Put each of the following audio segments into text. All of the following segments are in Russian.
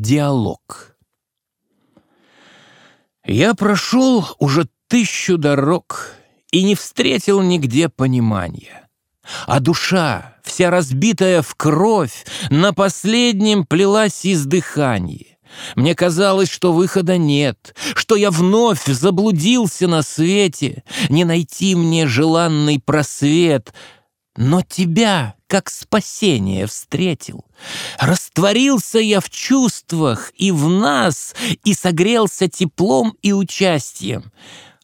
Диалог. Я прошел уже тысячу дорог и не встретил нигде понимания. А душа, вся разбитая в кровь, на последнем плелась издыханье. Мне казалось, что выхода нет, что я вновь заблудился на свете, не найти мне желанный просвет. Но тебя, как спасение, встретил. Растворился я в чувствах и в нас, и согрелся теплом и участием.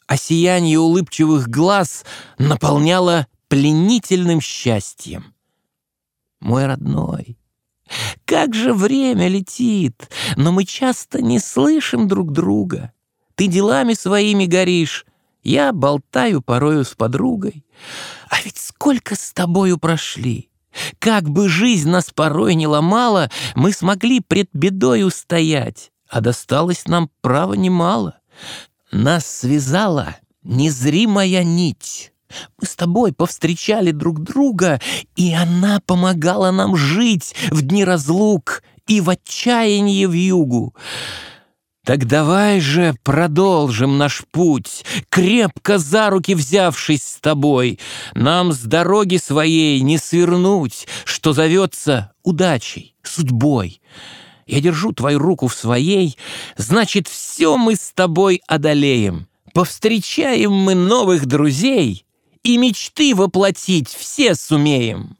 А сияние улыбчивых глаз наполняло пленительным счастьем. Мой родной, как же время летит, но мы часто не слышим друг друга. Ты делами своими горишь, я болтаю порою с подругой. А ведь сколько с тобою прошли. Как бы жизнь нас порой не ломала, мы смогли пред бедой устоять, а досталось нам право немало. Нас связала незримая нить. Мы с тобой повстречали друг друга, и она помогала нам жить в дни разлук и в отчаянии в югу. Так давай же продолжим наш путь, крепко за руки взявшись с тобой. Нам с дороги своей не свернуть, что зовется удачей, судьбой. Я держу твою руку в своей, значит, все мы с тобой одолеем. Повстречаем мы новых друзей — и мечты воплотить все сумеем.